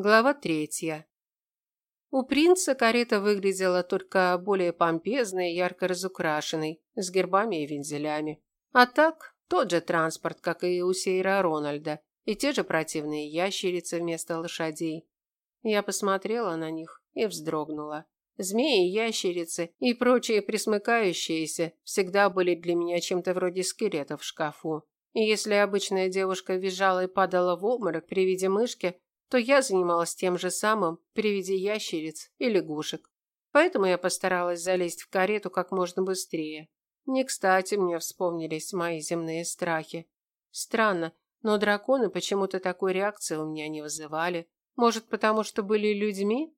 Глава третья. У принца карета выглядела только более помпезной и ярко разукрашенной, с гербами и вензелями. А так, тот же транспорт, как и у Сейра Рональда, и те же противные ящерицы вместо лошадей. Я посмотрела на них и вздрогнула. Змеи, ящерицы и прочие присмыкающиеся всегда были для меня чем-то вроде скелетов в шкафу. И если обычная девушка визжала и падала в обморок при виде мышки, то я занималась тем же самым при виде ящериц и лягушек. Поэтому я постаралась залезть в карету как можно быстрее. Не кстати мне вспомнились мои земные страхи. Странно, но драконы почему-то такой реакции у меня не вызывали. Может, потому что были людьми?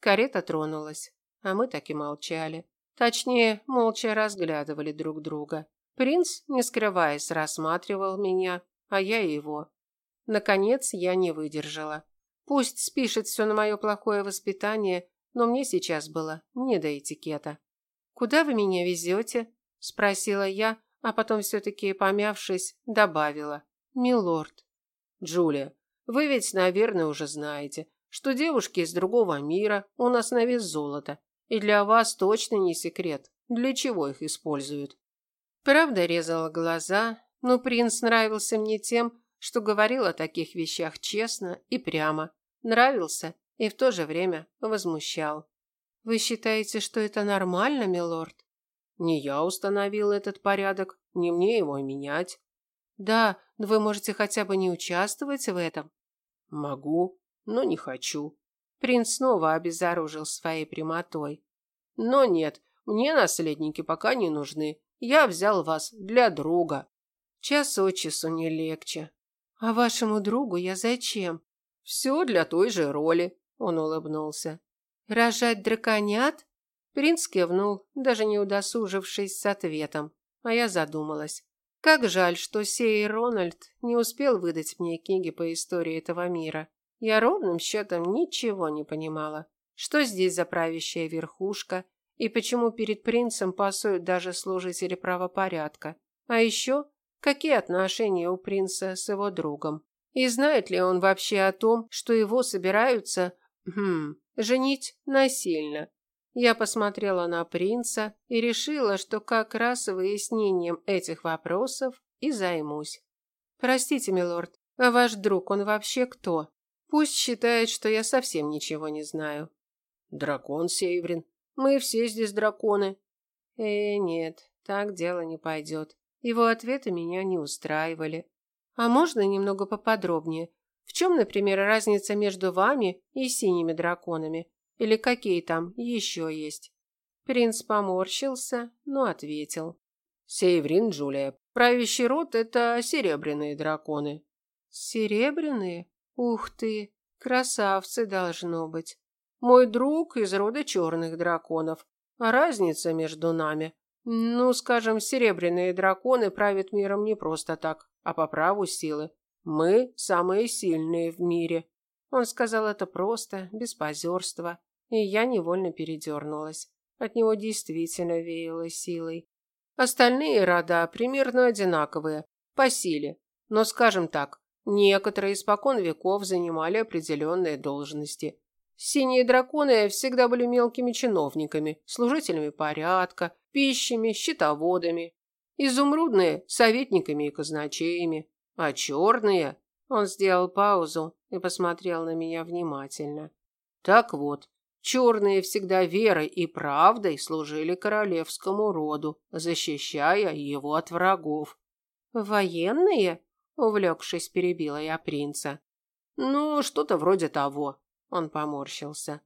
Карета тронулась, а мы так и молчали. Точнее, молча разглядывали друг друга. Принц, не скрываясь, рассматривал меня, а я его. Наконец я не выдержала. Пусть спишет все на мое плохое воспитание, но мне сейчас было не до этикета. «Куда вы меня везете?» – спросила я, а потом все-таки, помявшись, добавила. «Милорд». «Джулия, вы ведь, наверное, уже знаете, что девушки из другого мира у нас на вес золота, и для вас точно не секрет, для чего их используют». Правда резала глаза, но принц нравился мне тем, что говорил о таких вещах честно и прямо, нравился и в то же время возмущал. Вы считаете, что это нормально, милорд? Не я установил этот порядок, не мне его менять. Да, но вы можете хотя бы не участвовать в этом. Могу, но не хочу. Принц снова обезоружил своей прямотой. Но нет, мне наследники пока не нужны. Я взял вас для друга. Час от часу не легче. А вашему другу я зачем? Все для той же роли, он улыбнулся. Рожать драконят? Принц кивнул, даже не удосужившись с ответом. А я задумалась. Как жаль, что сей Рональд не успел выдать мне книги по истории этого мира. Я ровным счетом ничего не понимала. Что здесь за правящая верхушка? И почему перед принцем пасуют даже служители правопорядка? А еще какие отношения у принца с его другом. И знает ли он вообще о том, что его собираются хм, женить насильно. Я посмотрела на принца и решила, что как раз выяснением этих вопросов и займусь. Простите, милорд, а ваш друг, он вообще кто? Пусть считает, что я совсем ничего не знаю. Дракон Северин. Мы все здесь драконы. Э, нет, так дело не пойдет. Его ответы меня не устраивали. А можно немного поподробнее? В чем, например, разница между вами и синими драконами? Или какие там еще есть? Принц поморщился, но ответил. Сейврин Джулия, правящий род – это серебряные драконы. Серебряные? Ух ты, красавцы должно быть. Мой друг из рода черных драконов. А разница между нами ну, скажем, серебряные драконы правят миром не просто так, а по праву силы. Мы самые сильные в мире. Он сказал это просто, без позерства, и я невольно передернулась. От него действительно веяло силой. Остальные рода примерно одинаковые, по силе. Но, скажем так, некоторые испокон веков занимали определенные должности. Синие драконы всегда были мелкими чиновниками, служителями порядка, пищами, счетоводами. Изумрудные – советниками и казначеями. А черные… Он сделал паузу и посмотрел на меня внимательно. Так вот, черные всегда верой и правдой служили королевскому роду, защищая его от врагов. «Военные?» – увлекшись, перебила я принца. «Ну, что-то вроде того», он поморщился.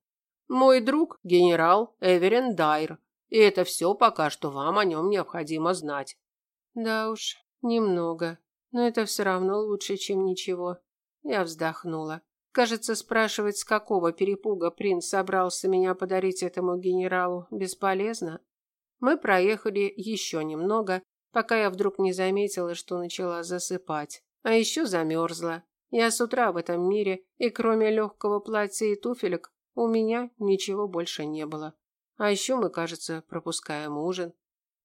Мой друг – генерал Эверин Дайр, и это все пока что вам о нем необходимо знать. Да уж, немного, но это все равно лучше, чем ничего. Я вздохнула. Кажется, спрашивать, с какого перепуга принц собрался меня подарить этому генералу, бесполезно. Мы проехали еще немного, пока я вдруг не заметила, что начала засыпать. А еще замерзла. Я с утра в этом мире, и кроме легкого платья и туфелек, у меня ничего больше не было. А еще мы, кажется, пропускаем ужин.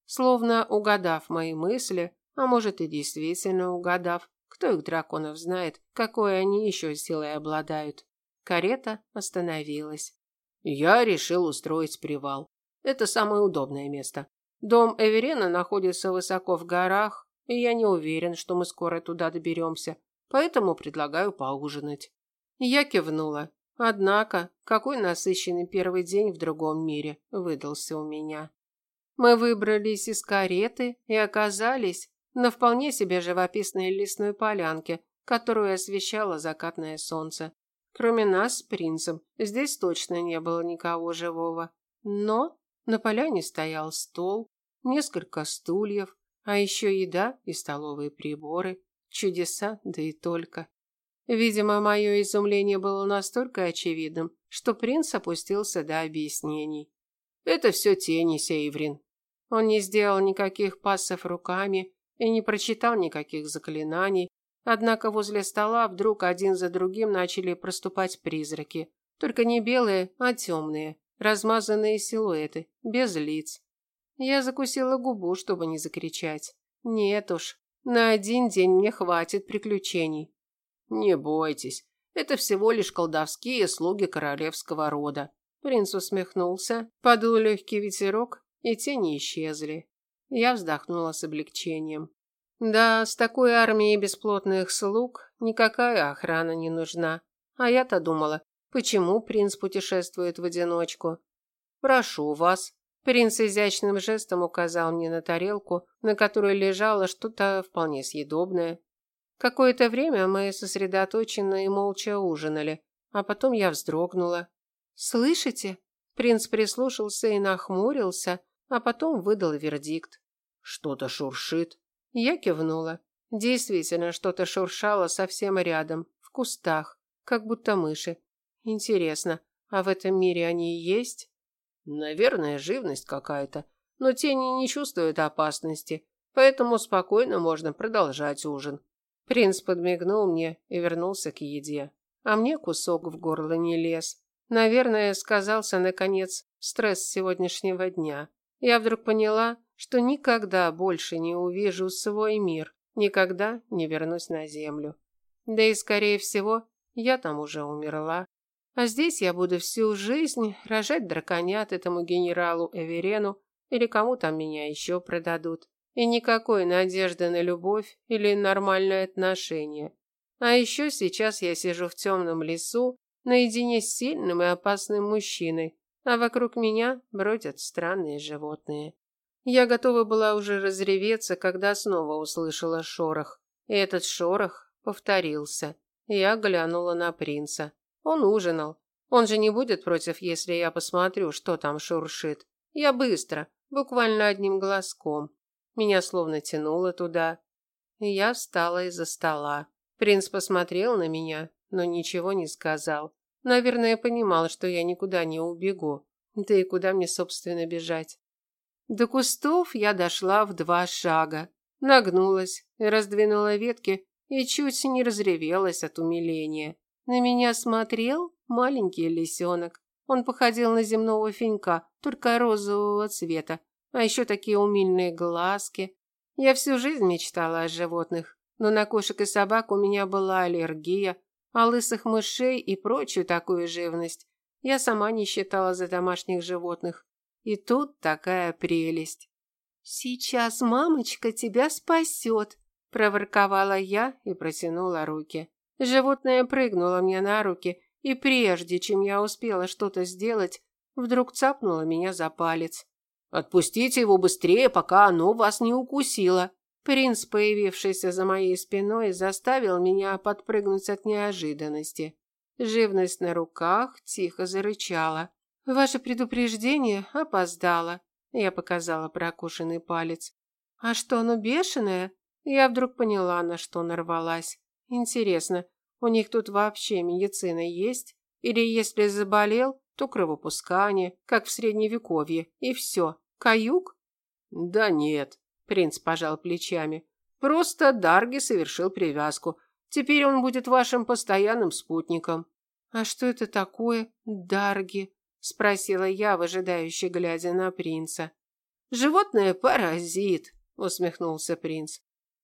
Словно угадав мои мысли, а может и действительно угадав, кто их драконов знает, какой они еще силой обладают. Карета остановилась. Я решил устроить привал. Это самое удобное место. Дом Эверена находится высоко в горах, и я не уверен, что мы скоро туда доберемся, поэтому предлагаю поужинать. Я кивнула. Однако, какой насыщенный первый день в другом мире выдался у меня. Мы выбрались из кареты и оказались на вполне себе живописной лесной полянке, которую освещало закатное солнце. Кроме нас с принцем, здесь точно не было никого живого. Но на поляне стоял стол, несколько стульев, а еще еда и столовые приборы. Чудеса, да и только. Видимо, мое изумление было настолько очевидным, что принц опустился до объяснений. Это все тени, Сейврин. Он не сделал никаких пассов руками и не прочитал никаких заклинаний, однако возле стола вдруг один за другим начали проступать призраки, только не белые, а темные, размазанные силуэты, без лиц. Я закусила губу, чтобы не закричать. Нет уж, на один день мне хватит приключений. Не бойтесь, это всего лишь колдовские слуги королевского рода. Принц усмехнулся, подул легкий ветерок, и тени исчезли. Я вздохнула с облегчением. Да, с такой армией бесплотных слуг никакая охрана не нужна. А я-то думала, почему принц путешествует в одиночку? Прошу вас. Принц изящным жестом указал мне на тарелку, на которой лежало что-то вполне съедобное. Какое-то время мы сосредоточенно и молча ужинали, а потом я вздрогнула. «Слышите?» Принц прислушался и нахмурился, а потом выдал вердикт. «Что-то шуршит». Я кивнула. Действительно, что-то шуршало совсем рядом, в кустах, как будто мыши. Интересно, а в этом мире они и есть? Наверное, живность какая-то, но тени не чувствуют опасности, поэтому спокойно можно продолжать ужин. Принц подмигнул мне и вернулся к еде, а мне кусок в горло не лез. Наверное, сказался наконец стресс сегодняшнего дня. Я вдруг поняла, что никогда больше не увижу свой мир, никогда не вернусь на землю. Да и, скорее всего, я там уже умерла. А здесь я буду всю жизнь рожать драконят этому генералу Эверену или кому там меня еще продадут. И никакой надежды на любовь или нормальное отношение. А еще сейчас я сижу в темном лесу наедине с сильным и опасным мужчиной, а вокруг меня бродят странные животные. Я готова была уже разреветься, когда снова услышала шорох. И этот шорох повторился. Я глянула на принца. Он ужинал. Он же не будет против, если я посмотрю, что там шуршит. Я быстро, буквально одним глазком. Меня словно тянуло туда. Я встала из-за стола. Принц посмотрел на меня, но ничего не сказал. Наверное, понимал, что я никуда не убегу. Да и куда мне, собственно, бежать? До кустов я дошла в два шага, нагнулась, раздвинула ветки и чуть не разревелась от умиления. На меня смотрел маленький лисенок. Он походил на земного финька, только розового цвета, а еще такие умильные глазки. Я всю жизнь мечтала о животных, но на кошек и собак у меня была аллергия, а лысых мышей и прочую такую живность я сама не считала за домашних животных. И тут такая прелесть. «Сейчас мамочка тебя спасет», – проворковала я и протянула руки. Животное прыгнуло мне на руки, и прежде чем я успела что-то сделать, вдруг цапнуло меня за палец. «Отпустите его быстрее, пока оно вас не укусило». Принц, появившийся за моей спиной, заставил меня подпрыгнуть от неожиданности. Живность на руках тихо зарычала. Ваше предупреждение опоздало. Я показала прокушенный палец. А что, оно бешеное? Я вдруг поняла, на что нарвалась. Интересно, у них тут вообще медицина есть? Или если заболел, то кровопускание, как в средневековье, и все. Каюк? Да нет, принц пожал плечами. Просто Дарги совершил привязку. Теперь он будет вашим постоянным спутником. А что это такое, Дарги? спросила я, выжидающе глядя на принца. Животное паразит, усмехнулся принц.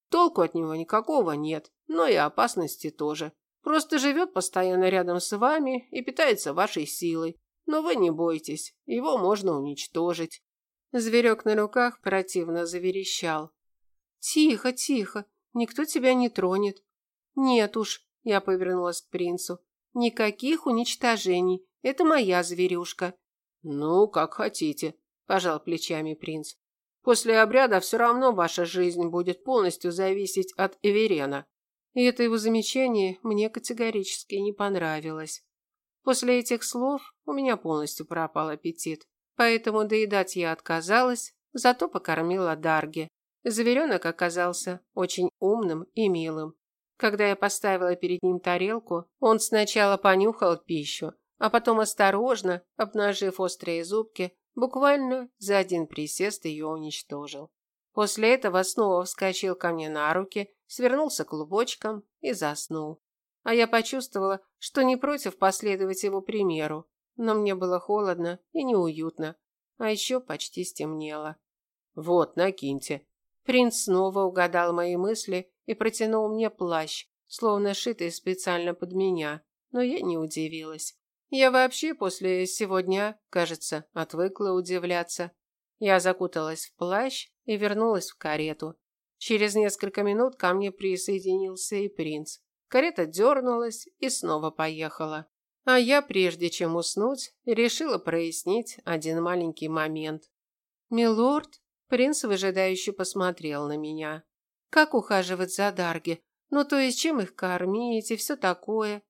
Толку от него никакого нет, но и опасности тоже. Просто живет постоянно рядом с вами и питается вашей силой. Но вы не бойтесь, его можно уничтожить. Зверек на руках противно заверещал. Тихо, тихо, никто тебя не тронет. Нет уж, я повернулась к принцу. Никаких уничтожений. Это моя зверюшка. Ну, как хотите, пожал плечами принц. После обряда все равно ваша жизнь будет полностью зависеть от Эверена. И это его замечание мне категорически не понравилось. После этих слов у меня полностью пропал аппетит, поэтому доедать я отказалась, зато покормила Дарги. Зверенок оказался очень умным и милым. Когда я поставила перед ним тарелку, он сначала понюхал пищу, а потом осторожно, обнажив острые зубки, буквально за один присест ее уничтожил. После этого снова вскочил ко мне на руки, свернулся клубочком и заснул. А я почувствовала, что не против последовать его примеру, но мне было холодно и неуютно, а еще почти стемнело. «Вот, накиньте». Принц снова угадал мои мысли и протянул мне плащ, словно шитый специально под меня, но я не удивилась. Я вообще после сегодня, кажется, отвыкла удивляться. Я закуталась в плащ и вернулась в карету. Через несколько минут ко мне присоединился и принц. Карета дернулась и снова поехала. А я, прежде чем уснуть, решила прояснить один маленький момент. «Милорд?» Принц выжидающе посмотрел на меня. «Как ухаживать за Дарги? Ну, то есть, чем их кормить и все такое?»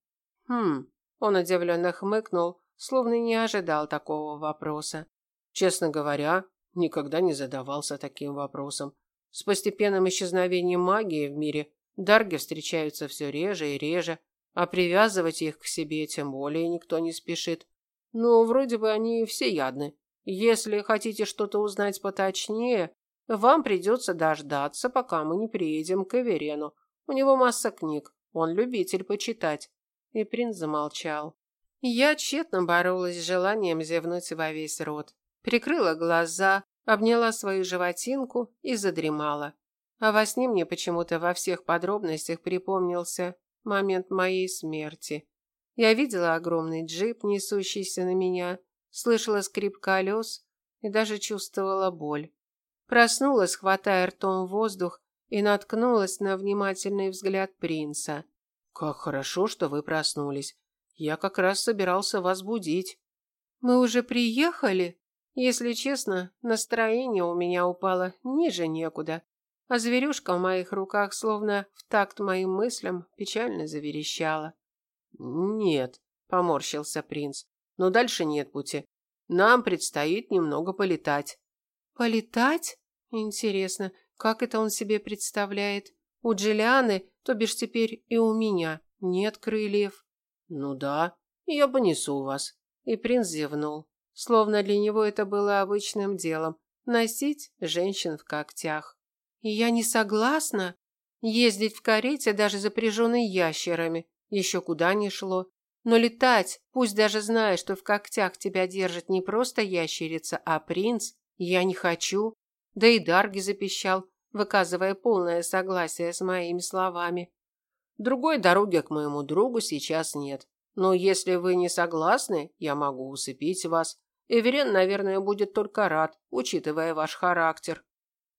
«Хм...» Он удивленно хмыкнул, словно не ожидал такого вопроса. «Честно говоря, никогда не задавался таким вопросом. С постепенным исчезновением магии в мире Дарги встречаются все реже и реже, а привязывать их к себе тем более никто не спешит. Но вроде бы они все ядны. Если хотите что-то узнать поточнее, вам придется дождаться, пока мы не приедем к Эверену. У него масса книг, он любитель почитать. И принц замолчал. Я тщетно боролась с желанием зевнуть во весь рот. Прикрыла глаза, обняла свою животинку и задремала. А во сне мне почему-то во всех подробностях припомнился момент моей смерти. Я видела огромный джип, несущийся на меня, слышала скрип колес и даже чувствовала боль. Проснулась, хватая ртом воздух, и наткнулась на внимательный взгляд принца. «Как хорошо, что вы проснулись. Я как раз собирался вас будить». «Мы уже приехали?» Если честно, настроение у меня упало ниже некуда а зверюшка в моих руках, словно в такт моим мыслям, печально заверещала. «Нет», – поморщился принц, – «но дальше нет пути. Нам предстоит немного полетать». «Полетать? Интересно, как это он себе представляет? У Джиллианы, то бишь теперь и у меня, нет крыльев». «Ну да, я понесу вас». И принц зевнул, словно для него это было обычным делом – носить женщин в когтях. Я не согласна. Ездить в карете, даже запряженной ящерами, еще куда ни шло. Но летать, пусть даже зная, что в когтях тебя держит не просто ящерица, а принц, я не хочу. Да и Дарги запищал, выказывая полное согласие с моими словами. Другой дороги к моему другу сейчас нет. Но если вы не согласны, я могу усыпить вас. Эверен, наверное, будет только рад, учитывая ваш характер.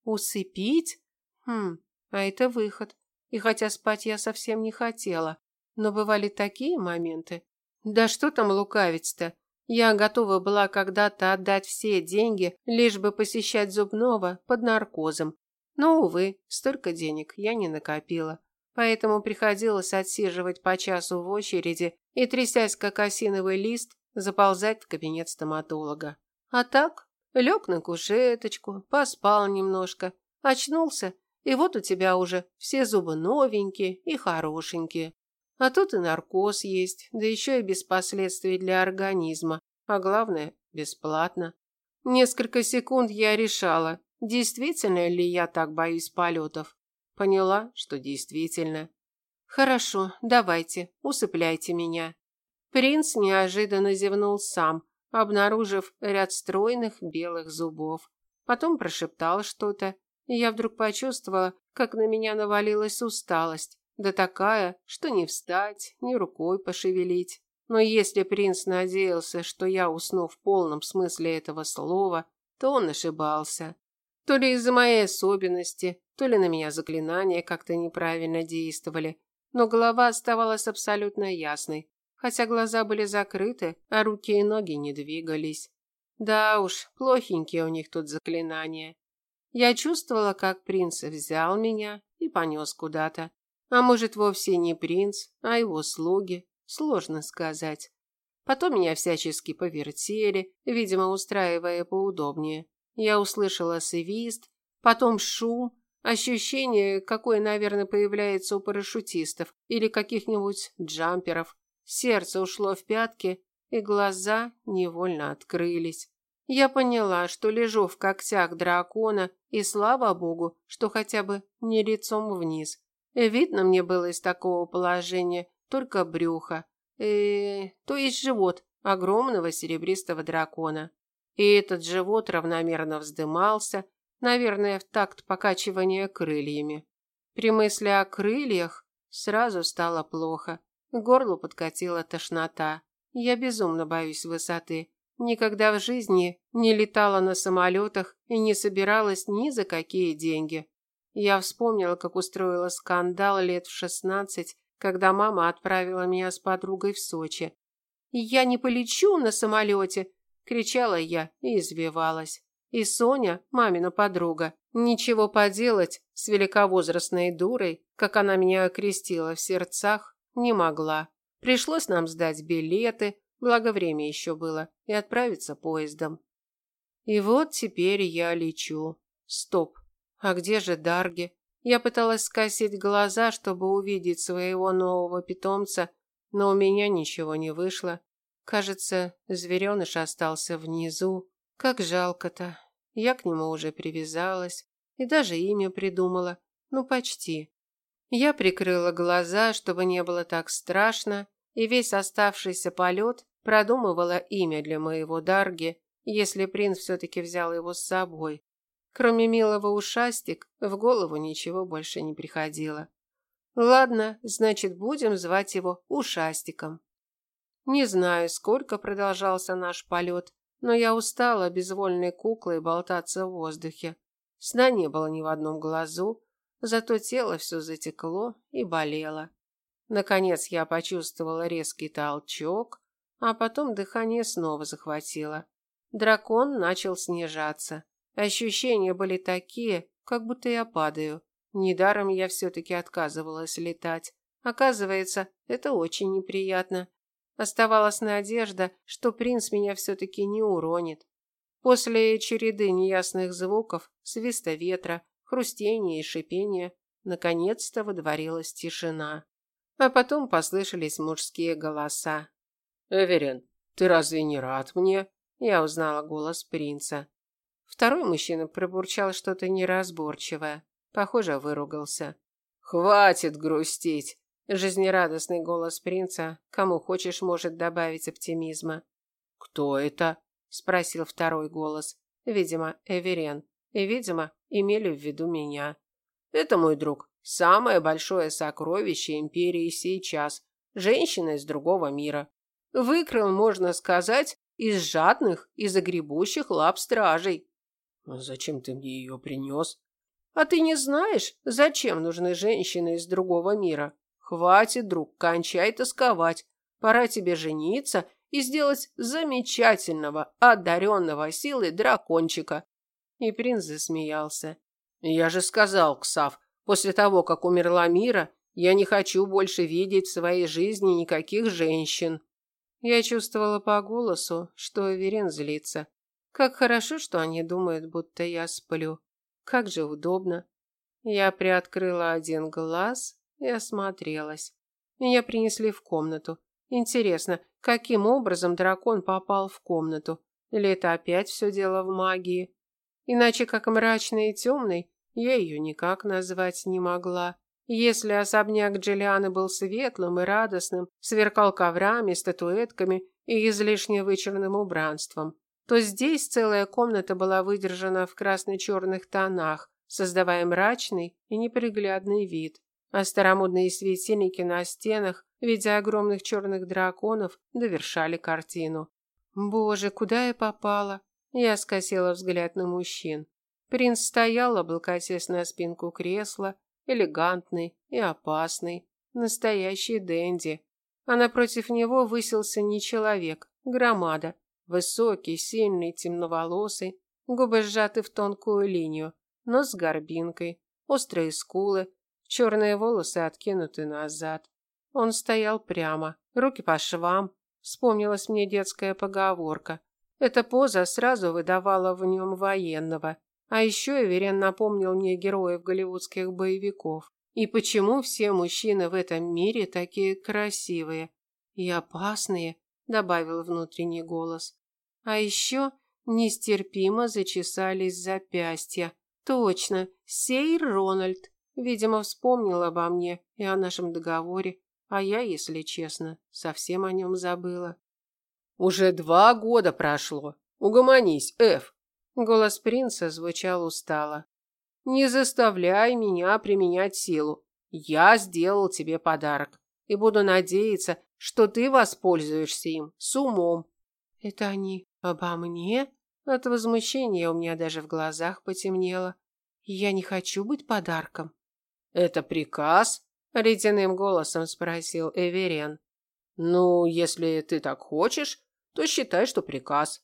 Усыпить? Хм, а это выход. И хотя спать я совсем не хотела, но бывали такие моменты. Да что там лукавить-то? Я готова была когда-то отдать все деньги, лишь бы посещать зубного под наркозом. Но, увы, столько денег я не накопила. Поэтому приходилось отсиживать по часу в очереди и, трясясь как осиновый лист, заползать в кабинет стоматолога. А так, Лег на кушеточку, поспал немножко, очнулся, и вот у тебя уже все зубы новенькие и хорошенькие. А тут и наркоз есть, да еще и без последствий для организма, а главное – бесплатно. Несколько секунд я решала, действительно ли я так боюсь полетов. Поняла, что действительно. Хорошо, давайте, усыпляйте меня. Принц неожиданно зевнул сам, обнаружив ряд стройных белых зубов. Потом прошептал что-то, и я вдруг почувствовала, как на меня навалилась усталость, да такая, что не встать, ни рукой пошевелить. Но если принц надеялся, что я усну в полном смысле этого слова, то он ошибался. То ли из-за моей особенности, то ли на меня заклинания как-то неправильно действовали, но голова оставалась абсолютно ясной, хотя глаза были закрыты, а руки и ноги не двигались. Да уж, плохенькие у них тут заклинания. Я чувствовала, как принц взял меня и понес куда-то. А может, вовсе не принц, а его слуги. Сложно сказать. Потом меня всячески повертели, видимо, устраивая поудобнее. Я услышала свист, потом шум, ощущение, какое, наверное, появляется у парашютистов или каких-нибудь джамперов. Сердце ушло в пятки, и глаза невольно открылись. Я поняла, что лежу в когтях дракона, и слава богу, что хотя бы не лицом вниз. Видно мне было из такого положения только брюхо, э, то есть живот огромного серебристого дракона. И этот живот равномерно вздымался, наверное, в такт покачивания крыльями. При мысли о крыльях сразу стало плохо. К горлу подкатила тошнота. Я безумно боюсь высоты. Никогда в жизни не летала на самолетах и не собиралась ни за какие деньги. Я вспомнила, как устроила скандал лет в шестнадцать, когда мама отправила меня с подругой в Сочи. «Я не полечу на самолете!» – кричала я и извивалась. И Соня, мамина подруга, ничего поделать с великовозрастной дурой, как она меня окрестила в сердцах, не могла. Пришлось нам сдать билеты, благо время еще было, и отправиться поездом. И вот теперь я лечу. Стоп. А где же Дарги? Я пыталась скосить глаза, чтобы увидеть своего нового питомца, но у меня ничего не вышло. Кажется, звереныш остался внизу. Как жалко-то. Я к нему уже привязалась и даже имя придумала. Ну, почти. Я прикрыла глаза, чтобы не было так страшно, и весь оставшийся полет продумывала имя для моего Дарги, если принц все-таки взял его с собой. Кроме милого ушастик, в голову ничего больше не приходило. Ладно, значит, будем звать его Ушастиком. Не знаю, сколько продолжался наш полет, но я устала безвольной куклой болтаться в воздухе. Сна не было ни в одном глазу, зато тело все затекло и болело. Наконец я почувствовала резкий толчок, а потом дыхание снова захватило. Дракон начал снижаться. Ощущения были такие, как будто я падаю. Недаром я все-таки отказывалась летать. Оказывается, это очень неприятно. Оставалась надежда, что принц меня все-таки не уронит. После череды неясных звуков, свиста ветра, хрустения и шипения, наконец-то водворилась тишина. А потом послышались мужские голоса. «Эверин, ты разве не рад мне?» Я узнала голос принца. Второй мужчина пробурчал что-то неразборчивое. Похоже, выругался. «Хватит грустить!» Жизнерадостный голос принца, кому хочешь, может добавить оптимизма. «Кто это?» – спросил второй голос. Видимо, Эверен. И, видимо, имели в виду меня. «Это мой друг. Самое большое сокровище Империи сейчас. Женщина из другого мира. Выкрал, можно сказать, из жадных и загребущих лап стражей». «Зачем ты мне ее принес?» «А ты не знаешь, зачем нужны женщины из другого мира?» Хватит, друг, кончай тосковать. Пора тебе жениться и сделать замечательного, одаренного силой дракончика. И принц засмеялся. Я же сказал, Ксав, после того, как умерла Мира, я не хочу больше видеть в своей жизни никаких женщин. Я чувствовала по голосу, что Верен злится. Как хорошо, что они думают, будто я сплю. Как же удобно. Я приоткрыла один глаз и осмотрелась. Меня принесли в комнату. Интересно, каким образом дракон попал в комнату? Или это опять все дело в магии? Иначе как мрачной и темной я ее никак назвать не могла. Если особняк Джиллианы был светлым и радостным, сверкал коврами, статуэтками и излишне вычурным убранством, то здесь целая комната была выдержана в красно-черных тонах, создавая мрачный и неприглядный вид. а старомодные светильники на стенах в огромных черных драконов довершали картину. Боже, куда я попала? Я скосила взгляд на мужчин. Принц стоял, облокотясь на спинку кресла, элегантный и опасный, настоящий денди. А напротив него высился не человек, громада, высокий, сильный, темноволосый, губы сжаты в тонкую линию, нос с горбинкой, острые скулы, черные волосы откинуты назад. Он стоял прямо, руки по швам. Вспомнилась мне детская поговорка. Эта поза сразу выдавала в нем военного. А еще Эверен напомнил мне героев голливудских боевиков. И почему все мужчины в этом мире такие красивые и опасные, добавил внутренний голос. А еще нестерпимо зачесались запястья. Точно, сей Рональд. Видимо, вспомнил обо мне и о нашем договоре, а я, если честно, совсем о нем забыла. Уже два года прошло. Угомонись, Эф. Голос принца звучал устало. Не заставляй меня применять силу. Я сделал тебе подарок и буду надеяться, что ты воспользуешься им с умом. Это они обо мне? От возмущения у меня даже в глазах потемнело. Я не хочу быть подарком. Это приказ? ледяным голосом спросил Эверен. Ну, если ты так хочешь, то считай, что приказ.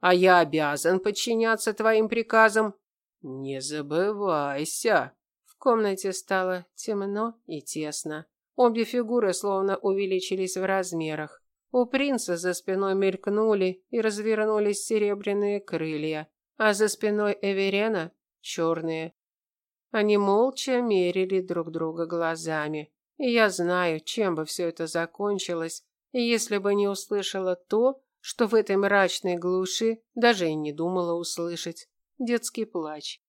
А я обязан подчиняться твоим приказам. Не забывайся. В комнате стало темно и тесно. Обе фигуры словно увеличились в размерах. У принца за спиной мелькнули и развернулись серебряные крылья, а за спиной Эверена черные. Они молча мерили друг друга глазами. И я знаю, чем бы все это закончилось, если бы не услышала то, что в этой мрачной глуши даже и не думала услышать. Детский плач.